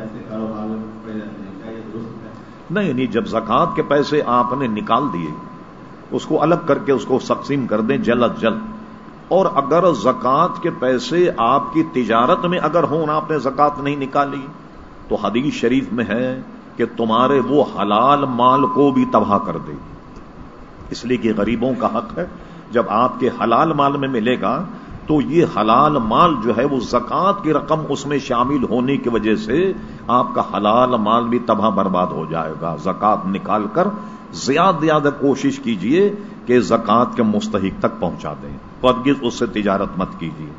پیسے کاروبار میں پڑے رہتے ہیں، کیا یہ درست ہے؟ نہیں نہیں، جب زکوٰۃ کے پیسے آپ نے نکال دیے، اس کو الگ کر کے اس کو تقسیم کر دیں جلد جلد اور اگر زکوٰۃ کے پیسے آپ کی تجارت میں اگر ہوں، آپ نے زکوٰۃ نہیں نکالی، تو حدیث شریف میں ہے کہ تمہارے وہ حلال مال کو بھی تباہ کر دے۔ اس لیے کہ غریبوں کا حق ہے، جب آپ کے حلال مال میں ملے گا تو یہ حلال مال جو ہے وہ زکوٰۃ کی رقم اس میں شامل ہونے کی وجہ سے آپ کا حلال مال بھی تباہ برباد ہو جائے گا۔ زکوٰۃ نکال کر زیادہ زیادہ کوشش کیجیے کہ زکوٰۃ کے مستحق تک پہنچا دیں۔ پدگز اس سے تجارت مت کیجیے